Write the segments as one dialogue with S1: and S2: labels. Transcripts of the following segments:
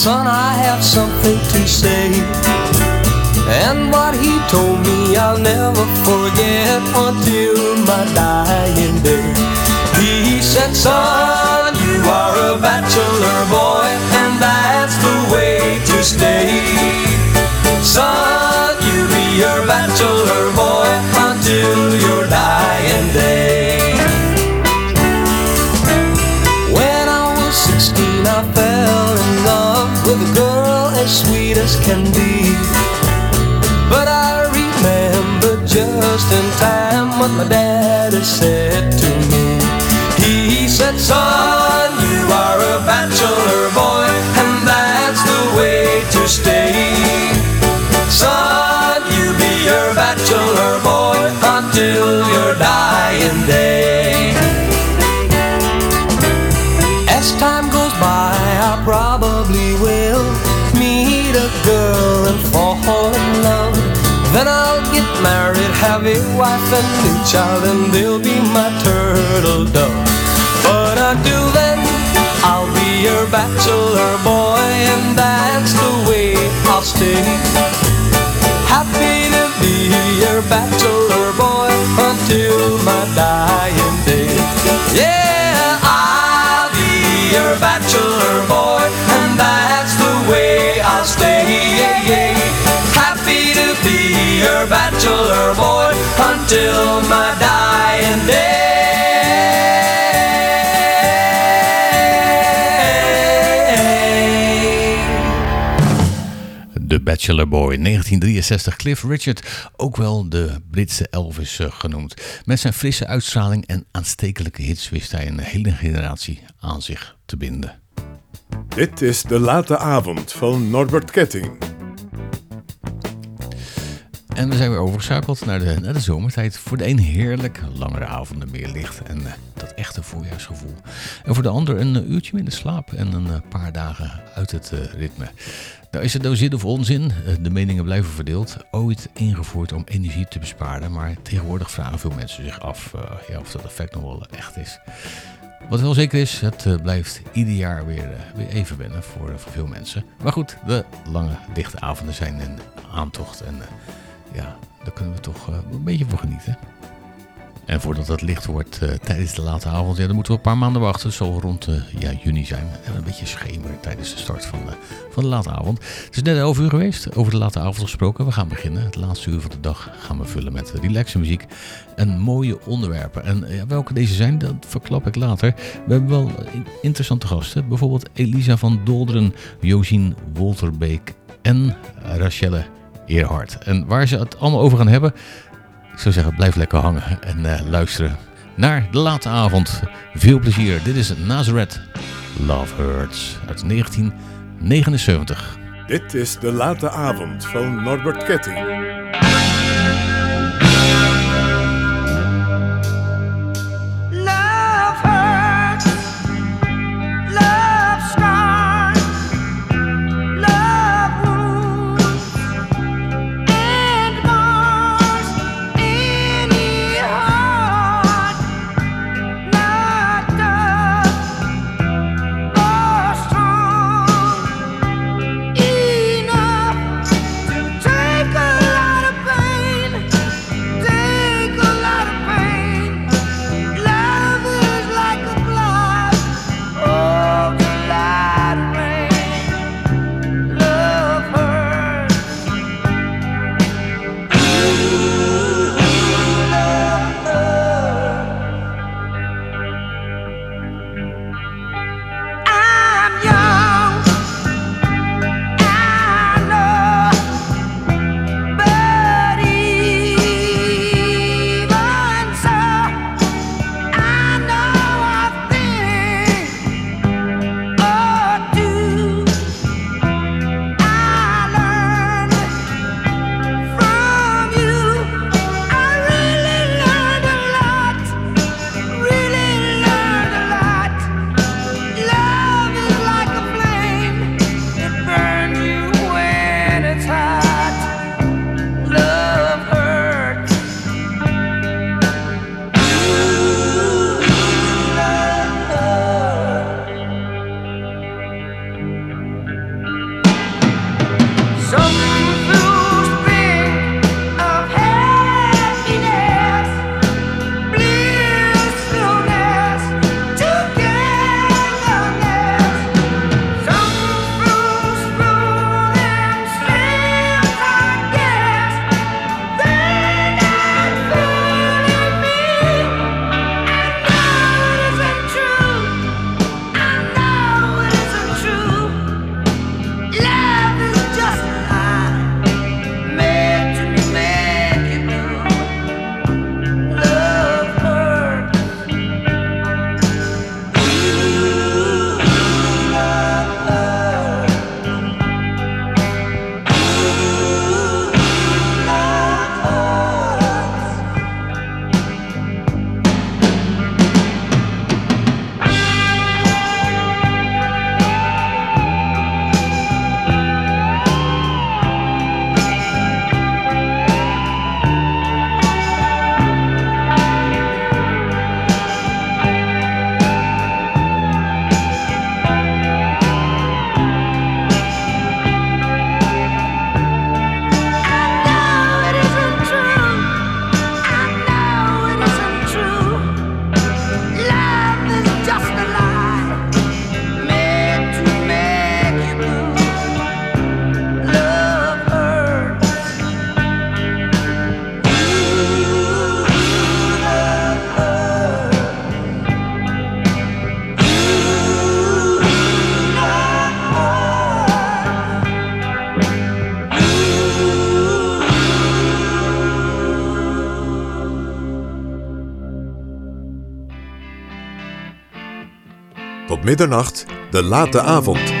S1: Son, I have something to say. And what he told me I'll never forget until my dying day. He said, Son, you are a bachelor boy, and that's the way to stay. Son, you be your bachelor boy until your dying as can be. But I remember just in time what my daddy said to me. He said, Son, you are a bachelor boy, and that's the way to stay. Son, you be your bachelor boy until your dying day. Wife and a child, and they'll be my turtle dove. But until then, I'll be your bachelor boy, and that's the way I'll stay. Happy to be your bachelor boy until my dying day. Yeah, I'll be your bachelor boy, until my dying day.
S2: De Bachelor Boy 1963, Cliff Richard, ook wel de Britse Elvis eh, genoemd. Met zijn frisse uitstraling en aanstekelijke hits wist hij een hele generatie aan zich te binden.
S3: Dit is de late avond van Norbert Ketting.
S2: En we zijn weer overgeschakeld naar de, de zomertijd. Voor de een heerlijk langere avonden meer licht en eh, dat echte voorjaarsgevoel. En voor de ander een uurtje minder slaap en een eh, paar dagen uit het eh, ritme. Nou is het nou zin of onzin, de meningen blijven verdeeld. Ooit ingevoerd om energie te besparen, maar tegenwoordig vragen veel mensen zich af of dat effect nog wel echt is. Wat wel zeker is, het blijft ieder jaar weer, weer even wennen voor, veel mensen. Maar goed, de lange lichte avonden zijn een aantocht en ja, daar kunnen we toch eh, een beetje van genieten. En voordat het licht wordt eh, tijdens de late avond, ja, dan moeten we een paar maanden wachten. Zal rond eh, ja, juni zijn. En een beetje schemer tijdens de start van van de late avond. Het is net 11 uur geweest, over de late avond gesproken. We gaan beginnen. Het laatste uur van de dag gaan we vullen met relaxe muziek en mooie onderwerpen. En ja, welke deze zijn, dat verklap ik later. We hebben wel interessante gasten. Bijvoorbeeld Elisa van Dolderen, Josien Wolterbeek en Rachelle Eerhard. En waar ze het allemaal over gaan hebben... Ik zou zeggen, blijf lekker hangen en eh, luisteren naar de late avond. Veel plezier. Dit is Nazareth Love Hurts uit 1979.
S3: Dit is de late avond van Norbert Ketting.
S4: Middernacht, de late avond.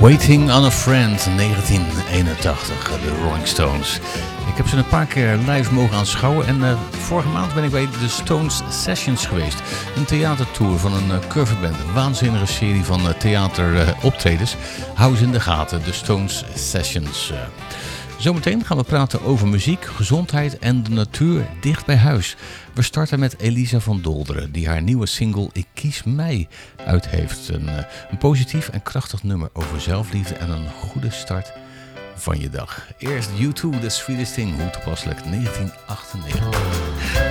S5: Waiting on a Friend,
S2: 1981, de Rolling Stones. Ik heb ze een paar keer live mogen aanschouwen en eh, vorige maand ben ik bij de Stones Sessions geweest. Een theatertour van een uh, coverband, een waanzinnige serie van uh, theateroptredens. Hou ze in de gaten, de Stones Sessions. Zometeen gaan we praten over muziek, gezondheid en de natuur dicht bij huis. We starten met Elisa van Dolderen, die haar nieuwe single Ik kies mij uit heeft. Een, eh, een positief en krachtig nummer over zelfliefde en een goede start van je dag. Eerst U2, The Sweetest Thing, hoe toepasselijk, 1998.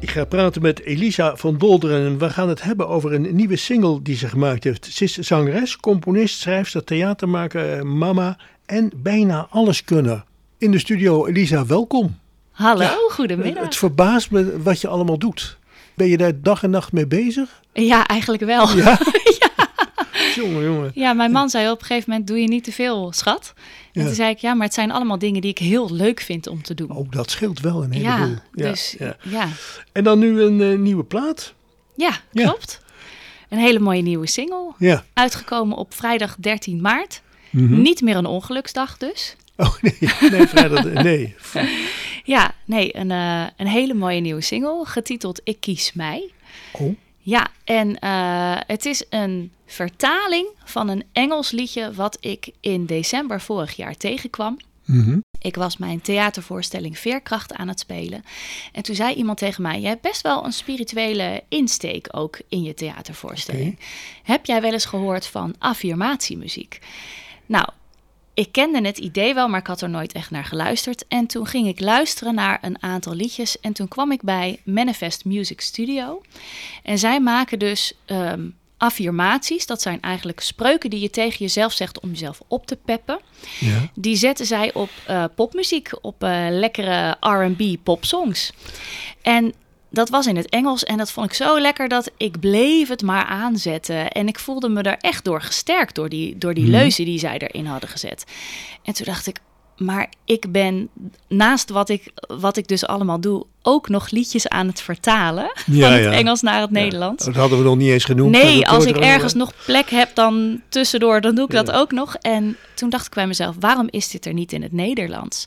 S6: Ik ga praten met Elisa van Dolderen en we gaan het hebben over een nieuwe single die ze gemaakt heeft. Ze is zangeres, componist, schrijfster, theatermaker, mama en bijna alles kunnen. In de studio, Elisa, welkom.
S7: Hallo,
S6: Ja,
S7: goedemiddag.
S6: Het verbaast me wat je allemaal doet. Ben je daar dag en nacht mee bezig?
S7: Ja, eigenlijk wel.
S6: Ja? Jongen, jongen.
S7: Ja, mijn man zei op een gegeven moment, doe je niet te veel, schat? En
S6: Ja.
S7: toen zei ik, ja, maar het zijn allemaal dingen die ik heel leuk vind om te doen.
S6: Ook dat scheelt wel een
S7: ja,
S6: heleboel.
S7: dus
S6: ja.
S7: ja.
S6: En dan nu een eh, nieuwe plaat.
S7: Ja,
S6: Ja.
S7: klopt. Een hele mooie nieuwe single.
S6: Ja.
S7: Uitgekomen op vrijdag 13 maart.
S6: Mhm.
S7: Niet meer een ongeluksdag dus.
S6: Oh nee, nee, vrijdag. Nee.
S7: Ja, nee, een, eh, een hele mooie nieuwe single, getiteld Ik kies mij.
S6: Oh.
S7: Ja, en eh, het is een vertaling van een Engels liedje wat ik in december vorig jaar tegenkwam.
S6: Mhm.
S7: Ik was mijn theatervoorstelling Veerkracht aan het spelen. En toen zei iemand tegen mij: Je hebt best wel een spirituele insteek ook in je theatervoorstelling. Heb jij wel eens gehoord van affirmatiemuziek? Nou, ik kende het idee wel, maar ik had er nooit echt naar geluisterd. En toen ging ik luisteren naar een aantal liedjes. En toen kwam ik bij Manifest Music Studio. En zij maken dus ehm, affirmaties. Dat zijn eigenlijk spreuken die je tegen jezelf zegt om jezelf op te peppen.
S6: Ja.
S7: Die zetten zij op eh, popmuziek, op eh, lekkere R&B popsongs. En dat was in het Engels en dat vond ik zo lekker dat ik bleef het maar aanzetten. En ik voelde me daar echt door gesterkt door die, door die leuzen die zij erin hadden gezet. En toen dacht ik, maar ik ben naast wat ik, wat ik dus allemaal doe, ook nog liedjes aan het vertalen
S6: Ja,
S7: van het
S6: ja.
S7: Engels naar het Nederlands.
S6: Dat hadden we nog niet eens genoemd.
S7: Nee, als ik
S6: er
S7: ergens nog plek heb dan tussendoor, dan doe ik dat
S6: Ja.
S7: ook nog. En toen dacht ik bij mezelf, waarom is dit er niet in het Nederlands?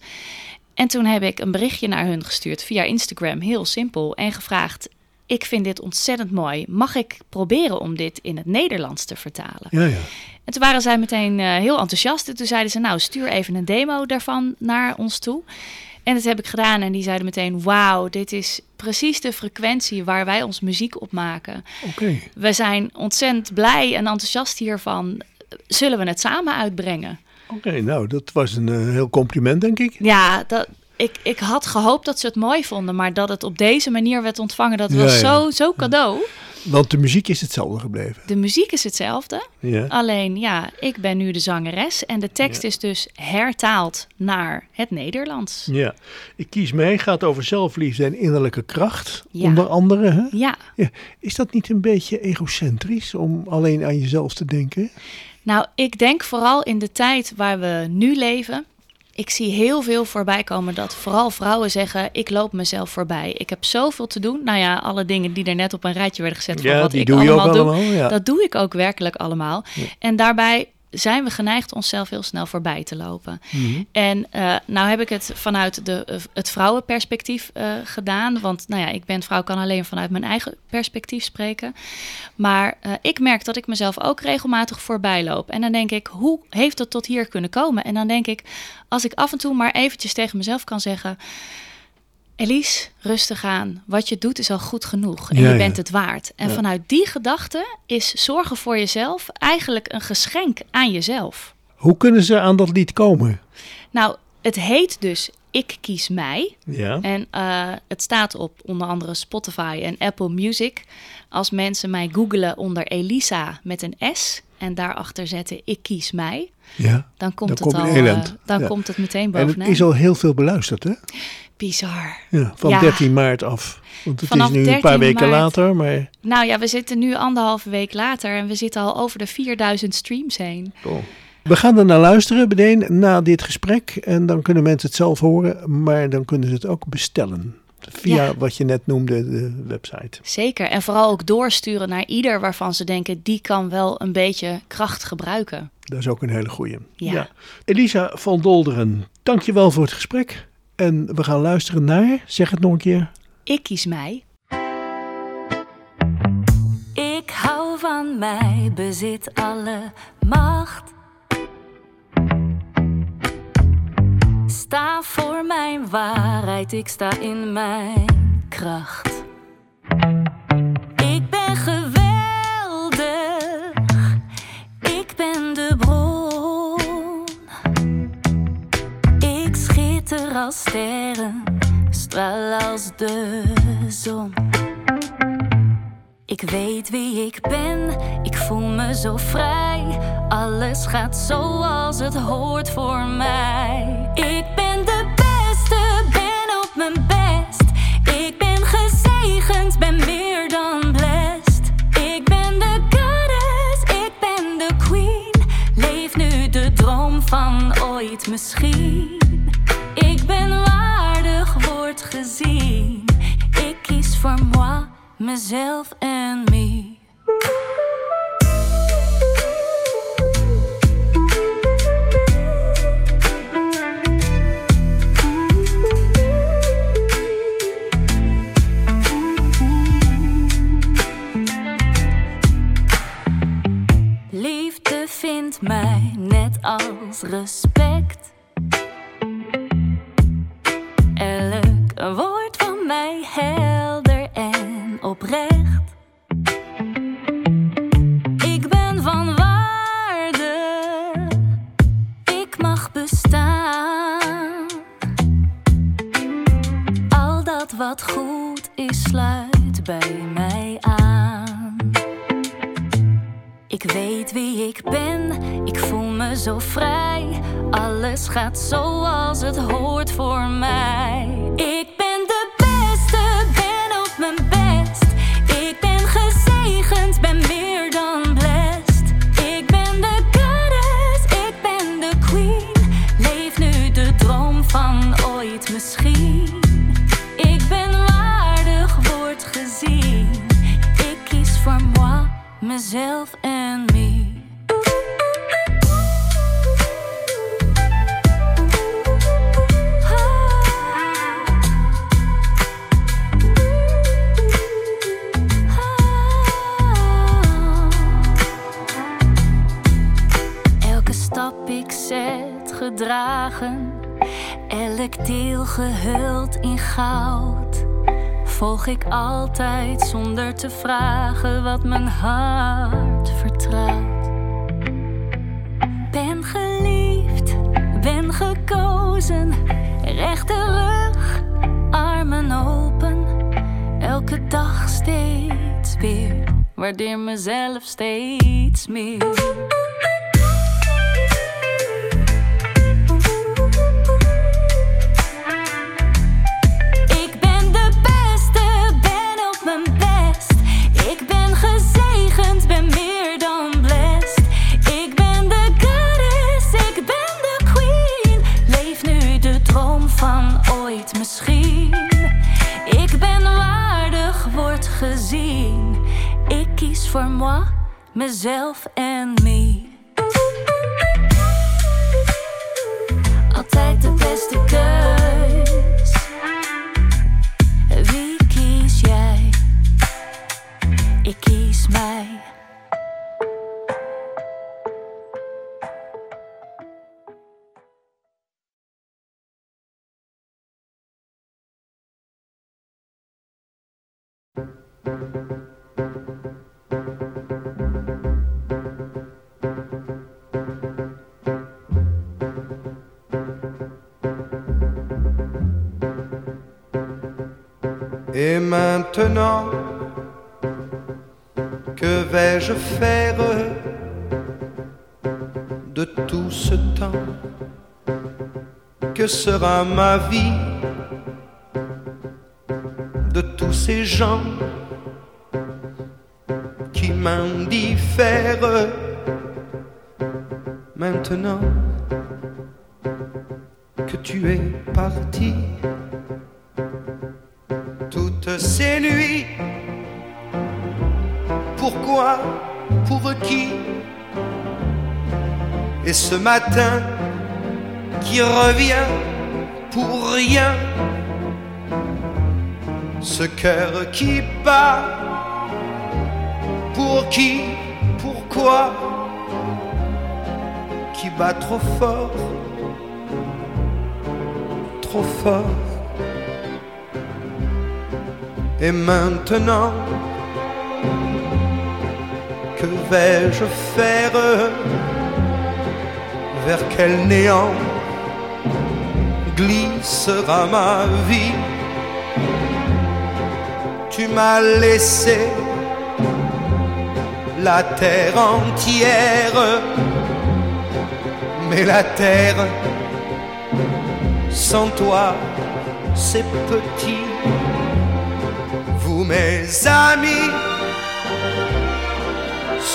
S7: En toen heb ik een berichtje naar hun gestuurd via Instagram, heel simpel, en gevraagd: Ik vind dit ontzettend mooi. Mag ik proberen om dit in het Nederlands te vertalen?
S6: Ja, ja.
S7: En toen waren zij meteen eh, heel enthousiast. En toen zeiden ze, nou, stuur even een demo daarvan naar ons toe. En dat heb ik gedaan. En die zeiden meteen, wauw, dit is precies de frequentie waar wij ons muziek op maken.
S6: Oké.
S7: We zijn ontzettend blij en enthousiast hiervan. Zullen we het samen uitbrengen?
S6: Oké, nou, dat was een eh, heel compliment, denk ik.
S7: Ja, dat, ik, ik had gehoopt dat ze het mooi vonden. Maar dat het op deze manier werd ontvangen, dat was
S6: Ja, ja.
S7: zo, zo cadeau.
S6: Want de muziek is hetzelfde gebleven.
S7: De muziek is hetzelfde.
S6: Ja.
S7: Alleen ja, ik ben nu de zangeres en de tekst is dus hertaald naar het Nederlands.
S6: ja. Ik kies mij gaat over zelfliefde en innerlijke kracht, onder andere. Hè?
S7: Ja,
S6: Ja. Is dat niet een beetje egocentrisch om alleen aan jezelf te denken?
S7: Nou ik denk vooral in de tijd waar we nu leven. Ik zie heel veel voorbij komen dat vooral vrouwen zeggen: Ik loop mezelf voorbij. Ik heb zoveel te doen. Nou ja, alle dingen die er net op een rijtje werden gezet. van
S6: Ja,
S7: wat
S6: die
S7: ik
S6: doe je ook
S7: allemaal doe,
S6: allemaal, ja.
S7: Dat doe ik ook werkelijk allemaal. En daarbij zijn we geneigd onszelf heel snel voorbij te lopen.
S6: Mhm.
S7: En eh, nou heb ik het vanuit de, eh, het vrouwenperspectief eh, gedaan. Want nou ja, ik ben vrouw, kan alleen vanuit mijn eigen perspectief spreken. Maar ik merk dat ik mezelf ook regelmatig voorbij loop. En dan denk ik, hoe heeft het tot hier kunnen komen? En dan denk ik, als ik af en toe maar eventjes tegen mezelf kan zeggen... Elise, rustig aan. Wat je doet is al goed genoeg. En
S6: Ja,
S7: je
S6: ja.
S7: bent het waard. En vanuit die gedachte is zorgen voor jezelf eigenlijk een geschenk aan jezelf.
S6: Hoe kunnen ze aan dat lied komen?
S7: Nou, het heet dus Ik kies mij.
S6: Ja.
S7: En eh, het staat op onder andere Spotify en Apple Music. Als mensen mij googelen onder Elisa met een S en daarachter zetten Ik kies mij,
S6: ja.
S7: dan komt,
S6: Dan
S7: het,
S6: komt
S7: al, eh, dan komt het meteen
S6: En het
S7: bovenaan.
S6: is al heel veel beluisterd, hè?
S7: Bizar.
S6: Ja, van
S7: Ja.
S6: 13 maart af. Want het
S7: Vanaf
S6: is nu een
S7: 13
S6: paar weken
S7: maart.
S6: later, maar...
S7: Nou ja, we zitten nu anderhalve week later en we zitten al over de 4000 streams heen.
S6: We gaan er naar luisteren meteen na dit gesprek. En dan kunnen mensen het zelf horen, maar dan kunnen ze het ook bestellen. Via
S7: Ja.
S6: wat je net noemde, de website.
S7: Zeker. En vooral ook doorsturen naar ieder waarvan ze denken, die kan wel een beetje kracht gebruiken.
S6: Dat is ook een hele goeie.
S7: Ja.
S6: Elisa van Dolderen, dankjewel voor het gesprek. En we gaan luisteren naar, zeg het nog een keer.
S7: Ik kies mij.
S1: Ik hou van mij, bezit alle macht. Sta voor mijn waarheid, ik sta in mijn kracht. Ik ben geweldig, ik ben als sterren, straal als de zon. Ik weet wie ik ben, ik voel me zo vrij. Alles gaat zoals het hoort voor mij. Ik ben de beste, ben op mijn best. Ik ben gezegend, ben meer dan blessed. Ik ben de goddess, ik ben de queen. Leef nu de droom van ooit misschien. Ik ben waardig, word gezien. Ik kies voor moi, mezelf en me. Liefde vindt mij net als respect. Altijd zonder te vragen wat mijn hart vertrouwt. Ben geliefd, ben gekozen, rechte rug, armen open. Elke dag steeds weer, waardeer mezelf steeds meer. Mezelf en
S8: maintenant, que vais-je faire de tout ce temps? Que sera ma vie de tous ces gens qui m'indiffèrent Maintenant que tu es parti? Pour qui Et ce matin qui revient pour rien. Ce cœur qui bat. Pour qui Pourquoi Qui bat trop fort Trop fort. Et maintenant, que vais-je faire Vers quel néant glissera ma vie tu m'as laissé la terre entière, mais la terre sans toi c'est petit. Vous mes amis,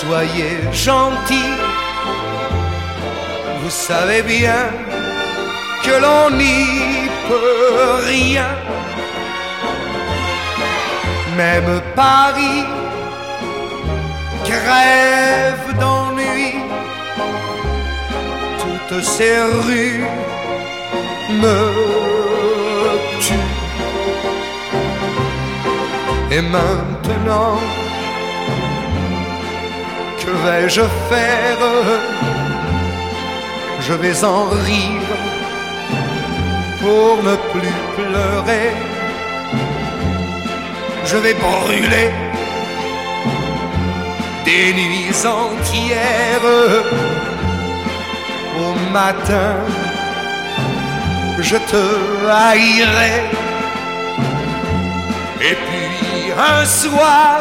S8: soyez gentils, vous savez bien que l'on n'y peut rien. Même Paris crève d'ennui, toutes ces rues me tuent. Et maintenant, que vais-je faire? Je vais en rire pour ne plus pleurer. Je vais brûler des nuits entières. Au matin, je te haïrai. Et puis un soir,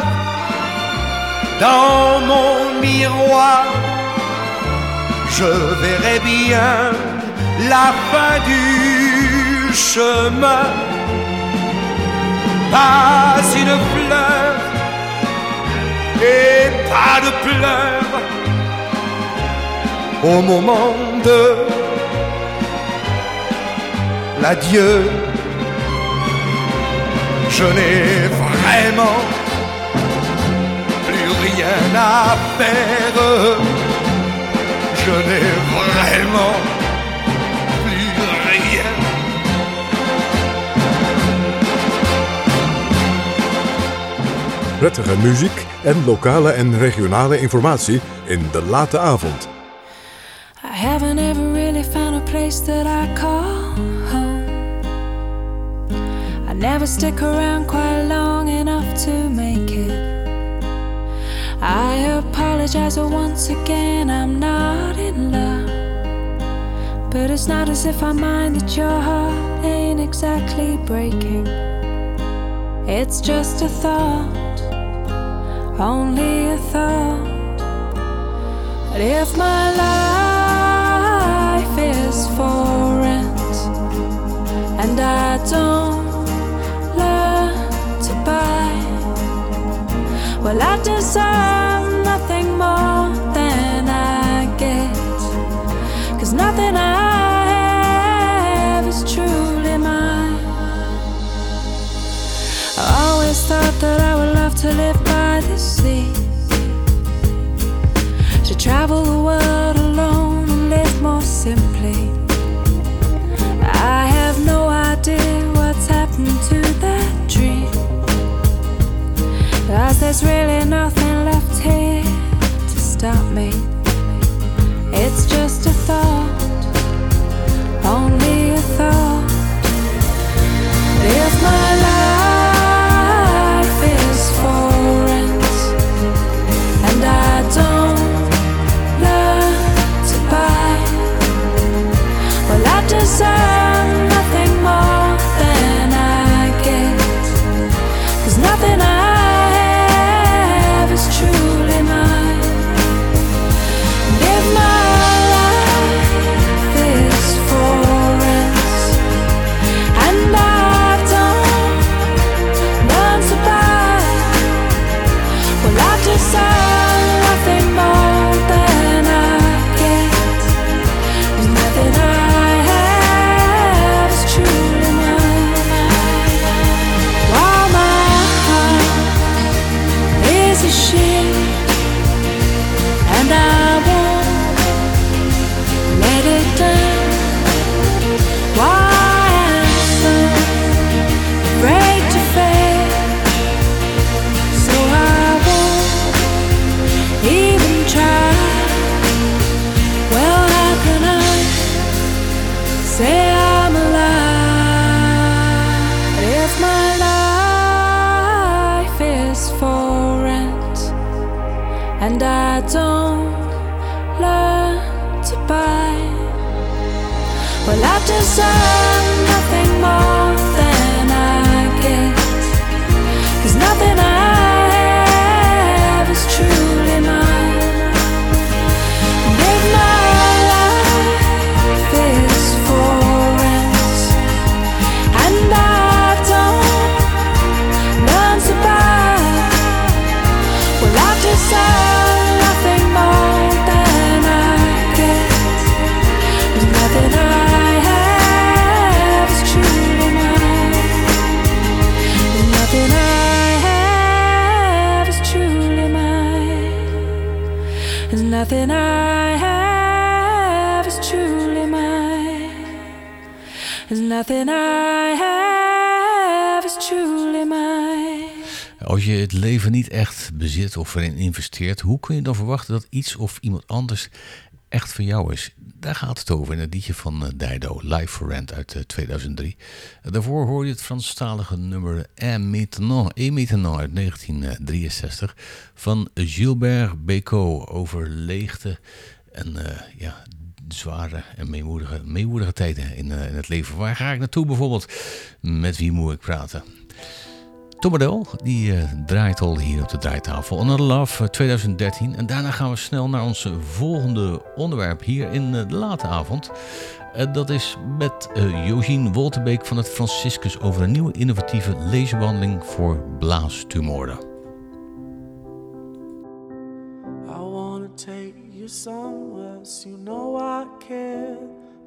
S8: dans mon miroir, je verrai bien la fin du chemin. Pas une fleur et pas de pleurs au moment de l'adieu. Je n'ai vraiment rien à faire. Je n'ai vraiment plus rien.
S4: Prettige muziek en lokale en regionale informatie in de late avond.
S9: I haven't ever really found a place that I call home. I never stick around quite long enough to make it. I apologize once again, I'm not in love. But it's not as if I mind that your heart ain't exactly breaking. It's just a thought, only a thought. But if my life is for rent and I don't well, I deserve nothing more than I get. Cause nothing I have is truly mine. I always thought that I would love to live by the sea. To travel the world alone and live more simply. I have no idea what's happened to there's really nothing left here to stop me. I nothing I have is truly mine.
S2: Als je het leven niet echt bezit of erin investeert, hoe kun je dan verwachten dat iets of iemand anders echt van jou is? Daar gaat het over in het liedje van eh, Dido, Live for Rent uit eh, 2003. Eh, Daarvoor hoor je het Franstalige nummer Un Maintenant, uit 1963 van Gilbert Bécaud over leegte en eh, ja, zware en meemoedige, meemoedige tijden in, eh, in het leven. Waar ga ik naartoe bijvoorbeeld? Met wie moet ik praten? Tom die eh, draait al hier op de draaitafel. Another Love eh, 2013. En daarna gaan we snel naar ons volgende onderwerp hier in eh, de late avond. Eh, dat is met eh Josien Wolterbeek van het Franciscus over een nieuwe innovatieve laserbehandeling voor blaastumoren.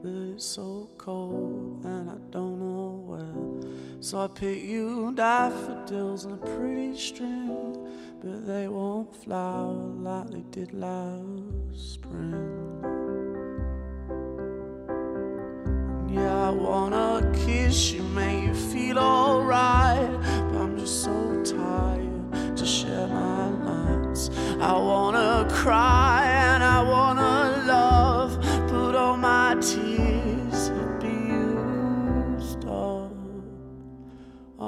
S3: It's so cold and I don't know where. So I pick you daffodils on a pretty string, but they won't flower like they did last spring. Yeah, I wanna kiss you, make you feel alright. But I'm just so tired to share my nights. I wanna cry and I wanna love, but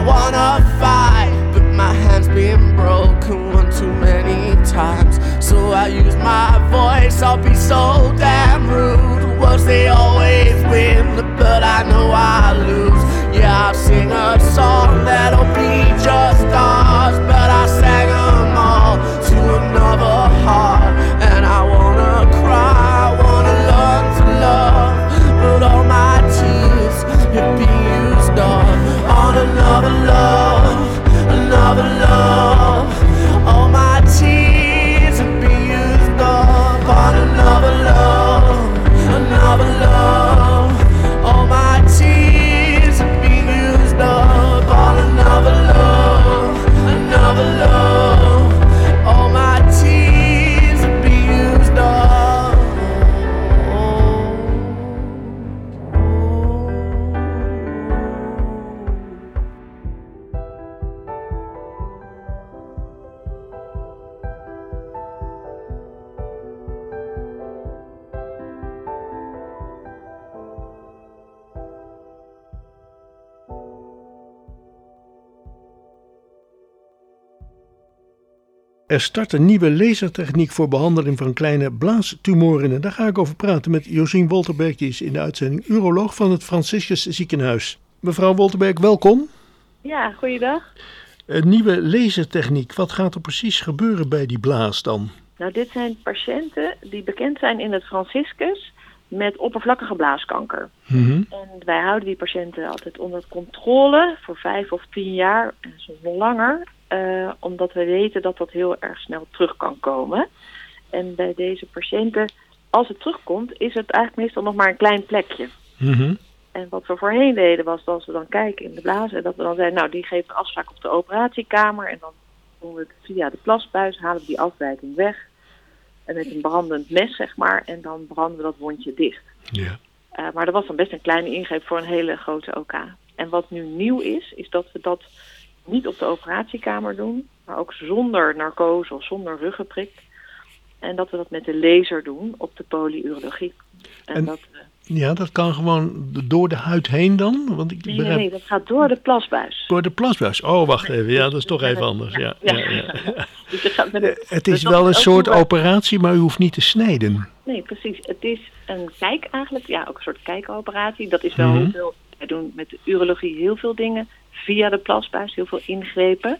S3: I wanna fight. But my hand's been broken one too many times. So I use my voice, I'll be so damn rude. Words they always win, but I know I lose. Yeah, I'll sing a song
S6: Er start een nieuwe lasertechniek voor behandeling van kleine blaastumoren. En daar ga ik over praten met Josien Wolterberg, die is in de uitzending uroloog van het Franciscus ziekenhuis. Mevrouw Wolterberg, welkom.
S10: Ja, goeiedag.
S6: Een nieuwe lasertechniek, wat gaat er precies gebeuren bij die blaas dan?
S10: Nou, dit zijn patiënten die bekend zijn in het Franciscus met oppervlakkige blaaskanker.
S6: Mhm.
S10: En wij houden die patiënten altijd onder controle voor vijf of tien jaar en soms langer. Eh, omdat we weten dat dat heel erg snel terug kan komen. En bij deze patiënten, als het terugkomt, is het eigenlijk meestal nog maar een klein plekje.
S6: Mhm.
S10: En wat we voorheen deden was dat we dan kijken in de blazen, dat we dan zeiden, nou die geeft een afspraak op de operatiekamer en dan doen we het via de plasbuis, halen we die afwijking weg. En met een brandend mes, zeg maar, en dan branden we dat wondje dicht.
S6: Ja.
S10: Eh, maar dat was dan best een kleine ingreep voor een hele grote OK. En wat nu nieuw is, is dat we dat niet op de operatiekamer doen, maar ook zonder narcose of zonder ruggenprik. En dat we dat met de laser doen op de polyurologie. En,
S6: En-
S10: dat we
S6: Ja, dat kan gewoon door de huid heen dan? Want ik
S10: Nee, nee,
S6: begrijp...
S10: nee, dat gaat door de plasbuis.
S6: Door de plasbuis. Oh, wacht even. Ja, dat is toch even anders. Ja, ja,
S10: Ja.
S6: ja.
S10: Dus gaat met een-
S6: Het
S10: dus
S6: is
S10: dat
S6: wel een soort operatie, maar u hoeft niet te snijden.
S10: Nee, precies. Het is een kijk eigenlijk. Ja, ook een soort kijkoperatie. Dat is wel heel veel. Wij doen met de urologie heel veel dingen via de plasbuis. Heel veel ingrepen.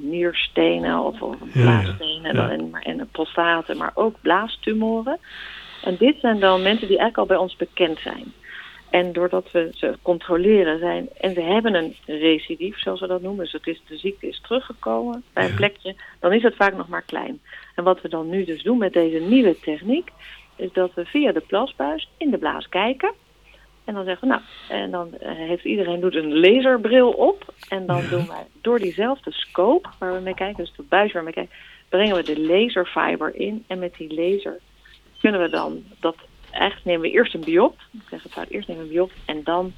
S10: Nierstenen of, of
S6: ja.
S10: blaasstenen
S6: Ja.
S10: en, en prostaten, maar ook blaastumoren. En dit zijn dan mensen die eigenlijk al bij ons bekend zijn. En doordat we ze controleren zijn, en ze hebben een recidief, zoals we dat noemen, dus het is, de ziekte is teruggekomen bij een plekje, dan is het vaak nog maar klein. En wat we dan nu dus doen met deze nieuwe techniek, is dat we via de plasbuis in de blaas kijken. En dan zeggen we, nou, en dan eh, heeft iedereen doet een laserbril op. En dan doen wij door diezelfde scope waar we mee kijken, dus de buis waar we mee kijken, brengen we de laserfiber in. En met die laser kunnen we dan dat eigenlijk nemen we eerst een biopt. Ik zeg het fout, eerst nemen we een biopt en dan,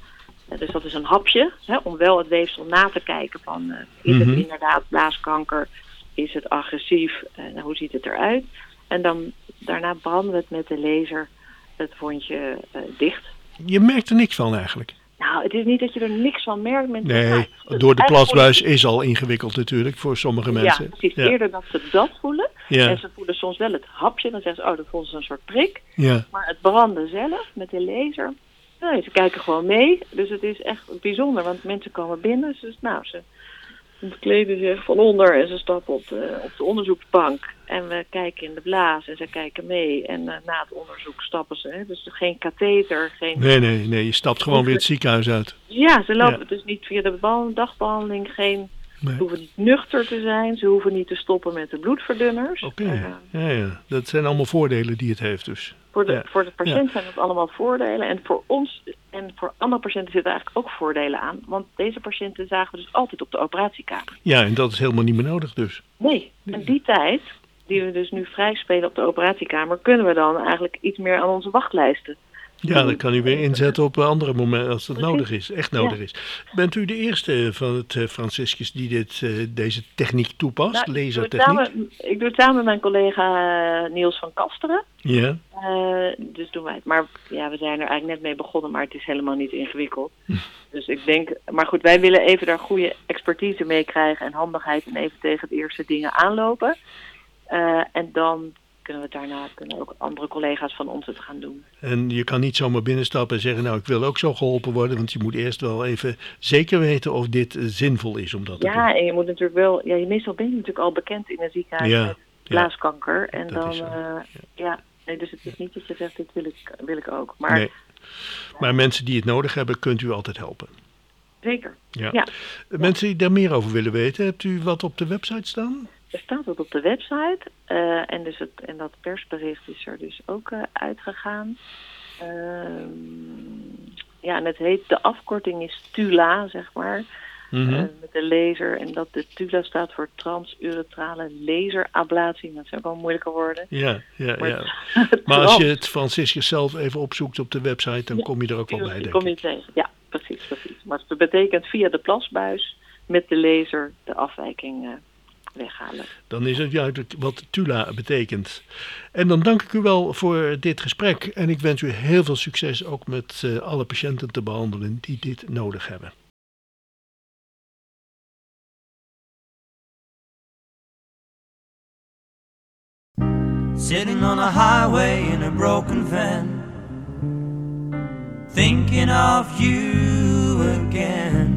S10: eh, dus dat is een hapje, hè, om wel het weefsel na te kijken van eh, is
S11: Mhm.
S10: het inderdaad blaaskanker, is het agressief, nou, hoe ziet het eruit? En dan daarna branden we het met de laser het wondje dicht.
S6: Je merkt er niks van eigenlijk.
S10: Nou, het is niet dat je er niks van merkt. Mensen,
S6: Nee,
S10: nou,
S6: door de plasbuis is al ingewikkeld natuurlijk voor sommige mensen.
S10: Ja, precies. Eerder dat ze dat voelen.
S6: Ja.
S10: En ze voelen soms wel het hapje. Dan zeggen ze, oh, dat voelen ze een soort prik.
S6: Ja.
S10: Maar het branden zelf met de laser. Nee, ze kijken gewoon mee. Dus het is echt bijzonder. Want mensen komen binnen. Dus nou, ze kleden zich van onder. En ze stappen op de, op de onderzoeksbank. En we kijken in de blaas. En ze kijken mee. En eh, na het onderzoek stappen ze. Hè. Dus geen katheter. Geen...
S6: Nee, nee, nee, je stapt gewoon weer het ziekenhuis uit.
S10: Ja, ze lopen
S6: Ja.
S10: dus niet via de behandel- dagbehandeling. Geen,
S6: Nee.
S10: Ze hoeven niet nuchter te zijn. Ze hoeven niet te stoppen met de bloedverdunners.
S6: Oké,
S10: Eh,
S6: ja, ja. Dat zijn allemaal voordelen die het heeft dus.
S10: voor, de,
S6: Ja.
S10: voor de patiënt zijn het allemaal voordelen. En voor ons en voor andere patiënten zitten eigenlijk ook voordelen aan. Want deze patiënten zagen we dus altijd op de operatiekamer.
S6: Ja, en dat is helemaal niet meer nodig dus.
S10: Nee, en die tijd die we dus nu vrij spelen op de operatiekamer... kunnen we dan eigenlijk iets meer aan onze wachtlijsten.
S6: Ja, dat kan u weer inzetten op andere momenten als het
S10: Precies.
S6: nodig is, echt nodig
S10: Ja.
S6: is. Bent u de eerste van het eh, Franciscus die dit, eh, deze techniek toepast,
S10: Nou, ik, doe
S6: lasertechniek?
S10: samen, ik doe het samen met mijn collega eh, Niels van Kasteren.
S6: Ja,
S10: Eh, dus doen wij het. Maar ja, we zijn er eigenlijk net mee begonnen, maar het is helemaal niet ingewikkeld. Dus ik denk, maar goed, wij willen even daar goede expertise mee krijgen en handigheid en even tegen de eerste dingen aanlopen. Eh, en dan kunnen we daarna kunnen ook andere collega's van ons het gaan doen.
S6: en je kan niet zomaar binnenstappen en zeggen, nou ik wil ook zo geholpen worden, want je moet eerst wel even zeker weten of dit eh, zinvol is om dat te doen.
S10: Ja, en je moet natuurlijk wel, ja, meestal ben je natuurlijk al bekend in een ziekenhuis
S6: Ja,
S10: met
S6: ja.
S10: blaaskanker. En dan, eh, ja, nee, dus het is niet dat je zegt, dit wil ik, wil ik ook. Maar
S6: Nee. Maar mensen die het nodig hebben, kunt u altijd helpen.
S10: zeker,
S6: Ja.
S10: ja.
S6: Mensen die daar meer over willen weten, hebt u wat op de website staan?
S10: Er staat wat op de website. eh, en, dus het, en dat persbericht is er dus ook eh, uitgegaan. Ehm, ja, en het heet, de afkorting is TULA, zeg maar.
S6: Mhm.
S10: Eh, met de laser. En dat de TULA staat voor transuretrale laserablatie. Dat zijn wel moeilijke woorden.
S6: Ja, ja,
S10: Maar
S6: ja. Maar als je het Franciscus zelf even opzoekt op de website, dan kom je er ook wel bij, denk
S10: kom
S6: ik.
S10: je tegen. Ja, precies, precies. Maar het betekent via de plasbuis met de laser de afwijking weghalen.
S6: Dan is het duidelijk wat Tula betekent. En dan dank ik u wel voor dit gesprek. En ik wens u heel veel succes ook met eh, alle patiënten te behandelen die dit nodig hebben.
S11: Sitting on a highway in a broken van, thinking of you again.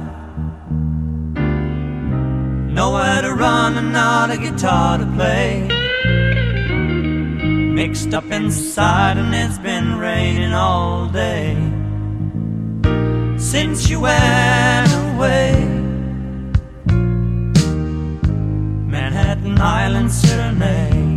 S11: Nowhere to run and not a guitar to play. Mixed up inside, and it's been raining all day. Since you went away, Manhattan Island Serenade.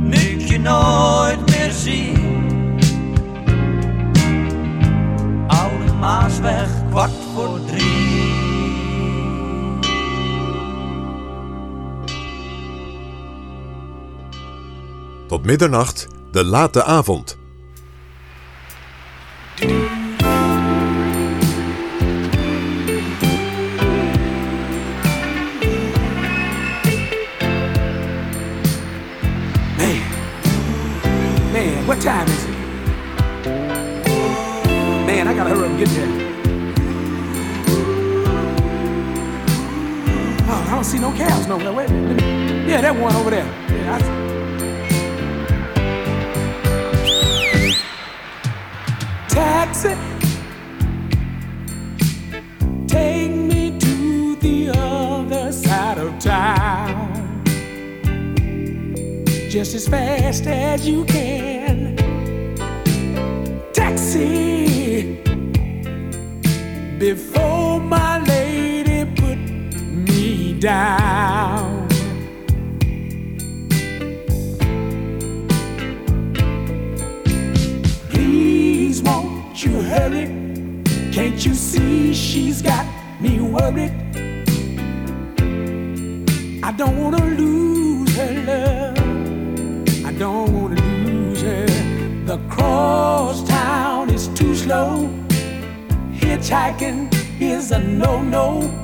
S11: Nu ik je nooit meer zie. Oude Maasweg, kwart voor drie.
S4: Tot middernacht, de late avond.
S12: No cabs nowhere. Wait a minute. Yeah, that one over there. Yeah, I Taxi, take me to the other side of town just as fast as you can. Taxi, before down. Please, won't you hurry? Can't you see she's got me worried? I don't wanna lose her love. I don't wanna lose her. The cross town is too slow. Hitchhiking is a no no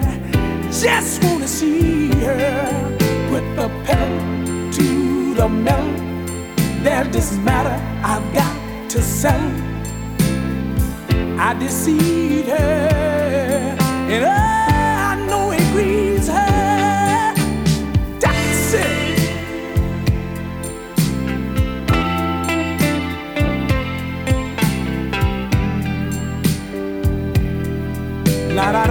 S12: just wanna see her put the pedal to the metal. There's this matter I've got to settle. I deceived her, and I know it grieves her. Taxi. La da da la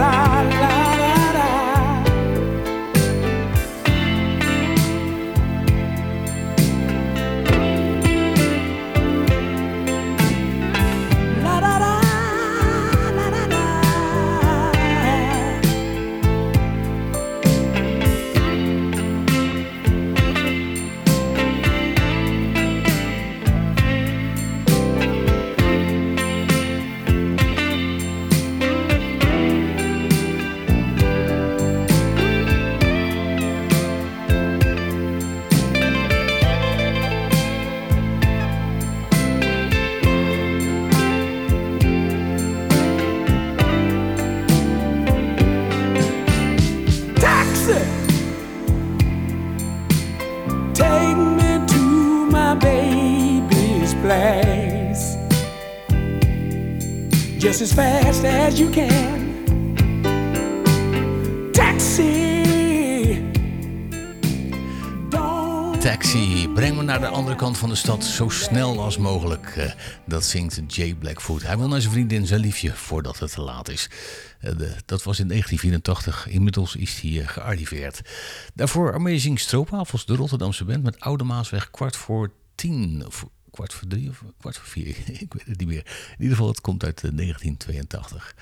S12: you can.
S2: Taxi. Taxi, breng me naar de andere kant van de stad zo snel als mogelijk. Eh, dat zingt Jay Blackfoot. Hij wil naar zijn vriendin, zijn liefje, voordat het te laat is. Eh, dat was in 1984. Inmiddels is hij eh, gearriveerd. Daarvoor Amazing Stroopwafels, de Rotterdamse band met Oude Maasweg kwart voor tien. Of, kwart voor drie of kwart voor vier. Ik weet het niet meer. In ieder geval, het komt uit eh, 1982.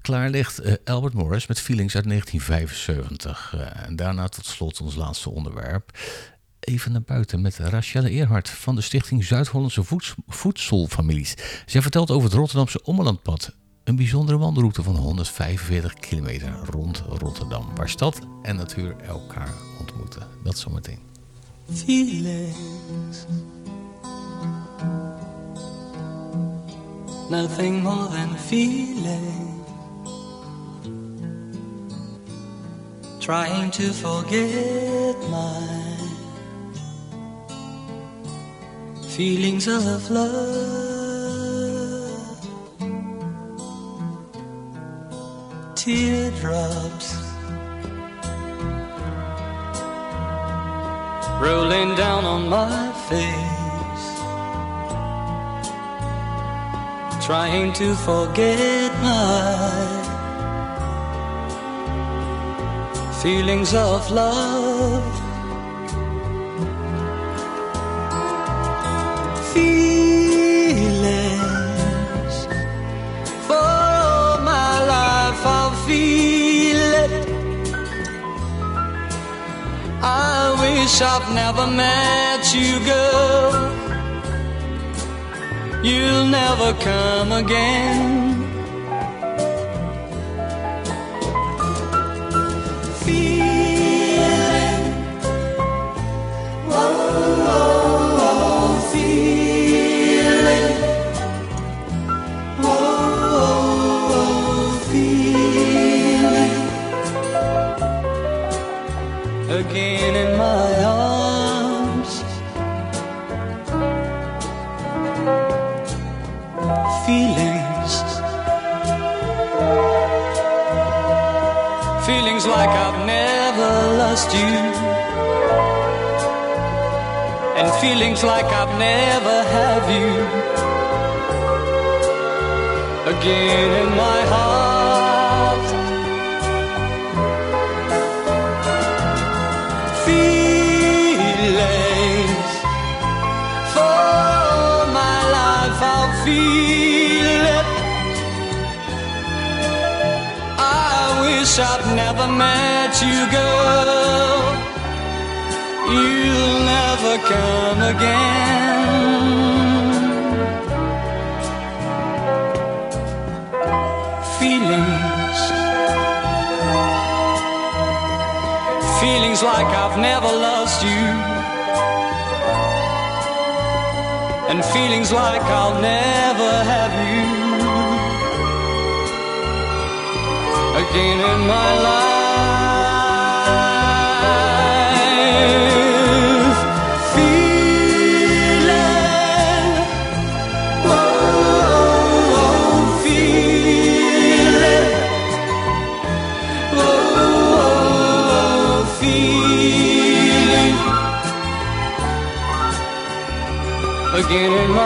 S2: Klaar ligt Albert Morris met Feelings uit 1975. Eh, en daarna tot slot ons laatste onderwerp. Even naar buiten met Rachelle Eerhart van de Stichting Zuid-Hollandse Voeds- Voedselfamilies. Zij vertelt over het Rotterdamse Ommelandpad. Een bijzondere wandelroute van 145 kilometer rond Rotterdam. Waar stad en natuur elkaar ontmoeten. Dat zometeen.
S1: feelings. Nothing more than feeling. Trying to forget my feelings of love. Teardrops rolling down on my face, trying to forget my feelings of love. Feelings for all my life, I'll feel it. I wish I've never met you, girl. You'll never come again. Never you, and feelings like I've never have you. Again in my heart. feelings. For my life I'll feel it. I wish I'd never met you girl come again Feelings Feelings like I've never lost you. And feelings like I'll never have you again in my life. Again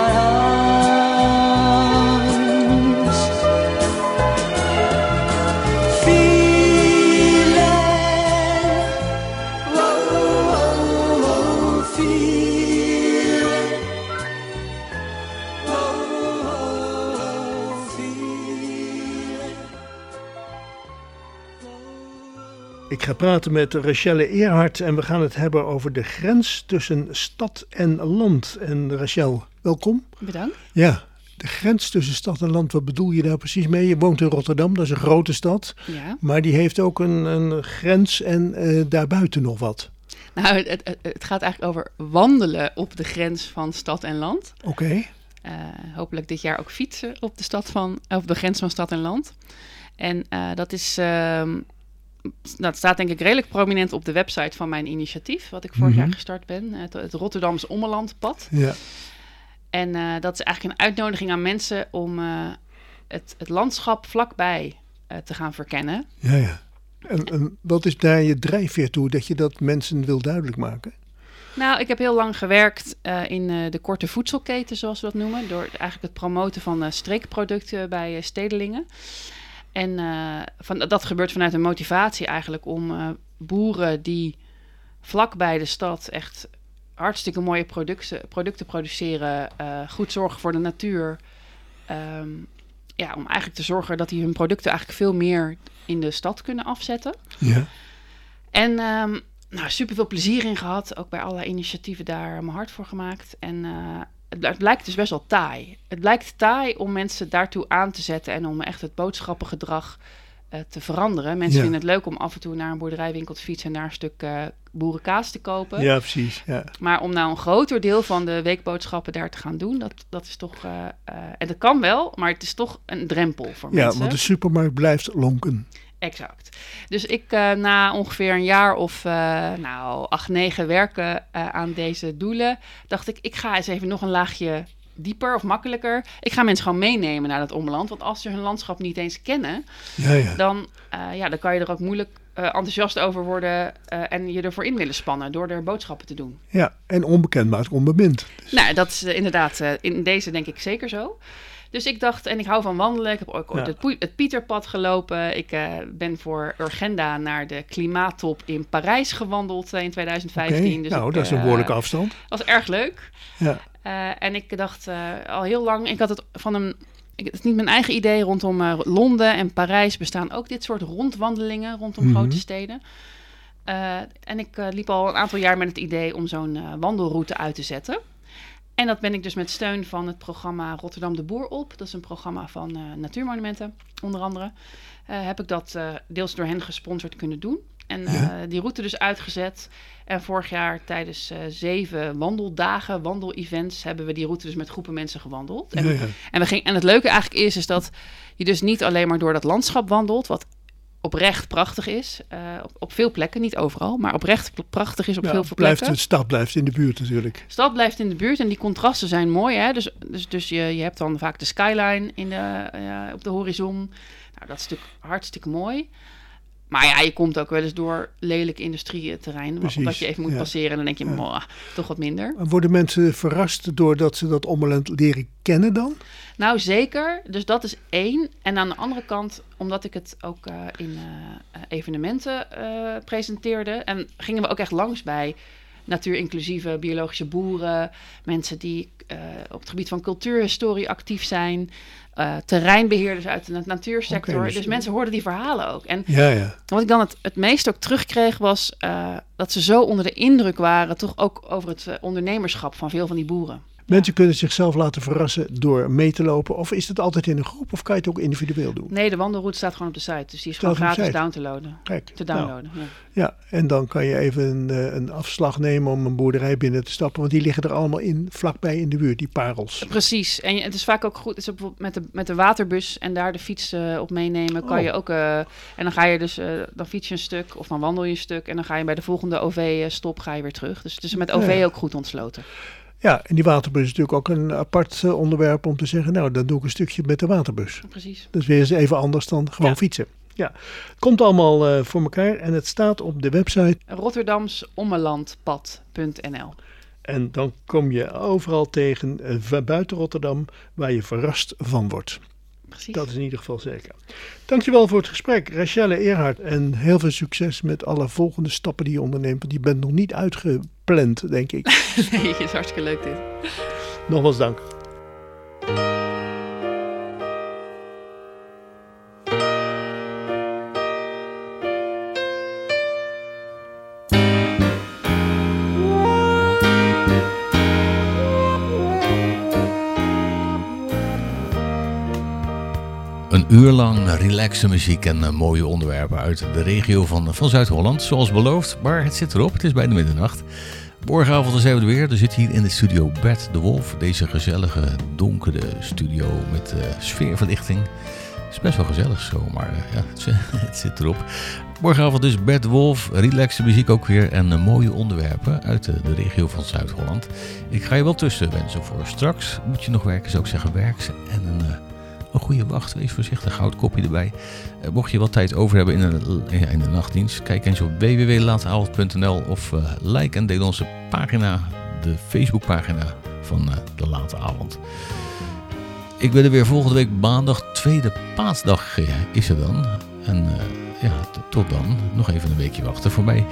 S6: ga praten met Rachelle Eerhart en we gaan het hebben over de grens tussen stad en land. En Rachel, welkom.
S7: Bedankt.
S6: Ja, de grens tussen stad en land, wat bedoel je daar precies mee? Je woont in Rotterdam, dat is een grote stad.
S7: Ja.
S6: Maar die heeft ook een, een grens en eh, daarbuiten nog wat.
S7: Nou, het, het, gaat eigenlijk over wandelen op de grens van stad en land.
S6: Oké.
S7: Eh, hopelijk dit jaar ook fietsen op de, stad van, op de grens van stad en land. En eh, dat is, ehm, dat staat denk ik redelijk prominent op de website van mijn initiatief, wat ik vorig
S6: Mhm.
S7: jaar gestart ben, het, het Rotterdamse Ommelandpad.
S6: Ja.
S7: En eh, dat is eigenlijk een uitnodiging aan mensen om eh, het, het landschap vlakbij eh, te gaan verkennen.
S6: Ja, ja. En, en wat is daar je drijfveer toe dat je dat mensen wil duidelijk maken?
S7: Nou, ik heb heel lang gewerkt eh, in eh, de korte voedselketen, zoals we dat noemen. Door eigenlijk het promoten van eh, streekproducten bij eh, stedelingen. En eh, van, dat gebeurt vanuit een motivatie eigenlijk om eh, boeren die vlak bij de stad echt hartstikke mooie producten, producten produceren, eh, goed zorgen voor de natuur. Ehm, ja, om eigenlijk te zorgen dat die hun producten eigenlijk veel meer in de stad kunnen afzetten.
S6: Ja.
S7: En ehm nou, super veel plezier in gehad. Ook bij alle initiatieven daar mijn hart voor gemaakt. En het, blijkt dus best wel taai. Het blijkt taai om mensen daartoe aan te zetten en om echt het boodschappengedrag eh, te veranderen. Mensen
S6: Ja.
S7: vinden het leuk om af en toe naar een boerderijwinkel te fietsen en daar een stuk eh, boerenkaas te kopen.
S6: Ja, precies. Ja.
S7: Maar om nou een groter deel van de weekboodschappen daar te gaan doen, dat, dat is toch. eh, en dat kan wel, maar het is toch een drempel voor
S6: ja,
S7: mensen.
S6: want de supermarkt blijft lonken.
S7: Exact. Dus ik eh, na ongeveer een jaar of eh, nou, acht, negen werken eh, aan deze doelen, dacht ik, ik ga eens even nog een laagje dieper of makkelijker. Ik ga mensen gewoon meenemen naar dat omland. Want als ze hun landschap niet eens kennen,
S6: Ja, ja.
S7: Dan, ja, dan kan je er ook moeilijk enthousiast over worden en je ervoor in willen spannen door er boodschappen te doen.
S6: Ja, en onbekend maakt onbemind.
S7: Nou, dat is inderdaad in deze denk ik zeker zo. Dus ik dacht, en ik hou van wandelen. Ik heb ook ooit
S6: Ja.
S7: het, Pieterpad gelopen. Ik eh, ben voor Urgenda naar de klimaattop in Parijs gewandeld eh, in 2015.
S6: Oké,
S7: Dus
S6: nou,
S7: ik,
S6: dat is een
S7: eh,
S6: behoorlijke afstand.
S7: was erg leuk.
S6: Ja.
S7: En ik dacht al heel lang, ik had het van een, ik, het is niet mijn eigen idee, rondom Londen en Parijs bestaan ook dit soort rondwandelingen rondom
S6: Mhm.
S7: grote steden. En ik liep al een aantal jaar met het idee om zo'n wandelroute uit te zetten. En dat ben ik dus met steun van het programma Rotterdam de Boer op. Dat is een programma van eh, Natuurmonumenten, onder andere. Eh, heb ik dat eh, deels door hen gesponsord kunnen doen. En
S6: Ja.
S7: die route dus uitgezet. En vorig jaar tijdens zeven wandeldagen, wandelevents, hebben we die route dus met groepen mensen gewandeld. En,
S6: Ja, ja.
S7: en, we ging, en het leuke eigenlijk is, is dat je dus niet alleen maar door dat landschap wandelt, wat oprecht prachtig is. eh, op, op veel plekken, niet overal, maar oprecht prachtig is op
S6: Ja,
S7: veel
S6: blijft,
S7: plekken.
S6: de stad blijft in de buurt natuurlijk.
S7: Stad blijft in de buurt en die contrasten zijn mooi. Hè? Dus, dus, dus je, je hebt dan vaak de skyline in de, eh, op de horizon. Nou, dat is natuurlijk hartstikke mooi. Maar ja, je komt ook wel eens door lelijk industrieterrein.
S6: Precies,
S7: Omdat je even moet
S6: ja.
S7: passeren en dan denk je, "Mwah, toch wat minder.
S6: Worden mensen verrast doordat ze dat ommeland leren kennen dan?
S7: Nou, zeker. Dus dat is één. En aan de andere kant, omdat ik het ook eh, in eh, evenementen eh, presenteerde... en gingen we ook echt langs bij natuurinclusieve biologische boeren... mensen die op het gebied van cultuurhistorie actief zijn... eh, terreinbeheerders uit de natuursector. Dus,
S6: dus-
S7: mensen hoorden die verhalen ook. En
S6: Ja, ja.
S7: wat ik dan het, het meest ook terugkreeg was... eh, dat ze zo onder de indruk waren... toch ook over het eh, ondernemerschap van veel van die boeren.
S6: Mensen kunnen zichzelf laten verrassen door mee te lopen. Of is het altijd in een groep of kan je het ook individueel doen?
S7: Nee, de wandelroute staat gewoon op de site. Dus die is
S6: Staat
S7: gewoon gratis down te loaden.
S6: Kijk,
S7: te
S6: nou.
S7: downloaden. ja.
S6: Ja, en dan kan je even een, eh, een afslag nemen om een boerderij binnen te stappen. Want die liggen er allemaal in, vlakbij in de buurt, die parels.
S7: Precies. En het is vaak ook goed. Met de, met de waterbus en daar de fiets eh, op meenemen. Kan
S6: Oh.
S7: je ook. eh, en dan ga je dus. eh, dan fiets je een stuk of dan wandel je een stuk. En dan ga je bij de volgende OV-stop ga je weer terug. Dus het is met OV
S6: Ja.
S7: ook goed ontsloten.
S6: Ja, en die waterbus is natuurlijk ook een apart eh, onderwerp om te zeggen, nou, dan doe ik een stukje met de waterbus.
S7: Precies.
S6: Dat is weer eens even anders dan gewoon
S7: Ja.
S6: fietsen. Ja, komt allemaal eh, voor elkaar en het staat op de website.
S7: Rotterdamsommelandpad.nl
S6: En dan kom je overal tegen eh, buiten Rotterdam waar je verrast van wordt.
S7: Precies.
S6: Dat is in ieder geval zeker. Dankjewel voor het gesprek, Rachelle Eerhard. En heel veel succes met alle volgende stappen die je onderneemt. Want die bent nog niet uitgepland, denk ik.
S7: nee, het is hartstikke leuk dit.
S6: Nogmaals dank.
S2: Uur lang relaxe muziek en eh, mooie onderwerpen uit de regio van, van Zuid-Holland. Zoals beloofd, maar het zit erop. Het is bijna middernacht. Morgenavond zijn we er weer. Er zit hier in de studio Bert de Wolf. Deze gezellige, donkere studio met eh, sfeerverlichting. Het is best wel gezellig zo, maar eh, ja, het, zit erop. Morgenavond dus Bert de Wolf, relaxe muziek ook weer en eh, mooie onderwerpen uit de, regio van Zuid-Holland. Ik ga je wel tussen wensen voor straks. Moet je nog werken, zou ik zeggen, werk. En een eh, een goede wacht. Wees voorzichtig, houd kopje erbij. Eh, mocht je wat tijd over hebben in de, in de nachtdienst, kijk eens op www.lateavond.nl of eh, like en deel onze pagina, de Facebookpagina van eh, de Late Avond. Ik ben er weer volgende week maandag, tweede paasdag is er dan. En ja, tot dan. Nog even een weekje wachten voor mij.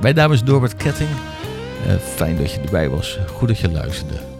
S2: Mijn naam is Norbert Ketting. Fijn dat je erbij was. Goed dat je luisterde.